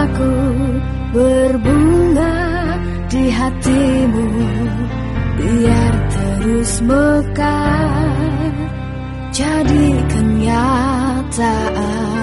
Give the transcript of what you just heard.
Aku berbunga di hatimu. Biar terus mekar jadi kenyataan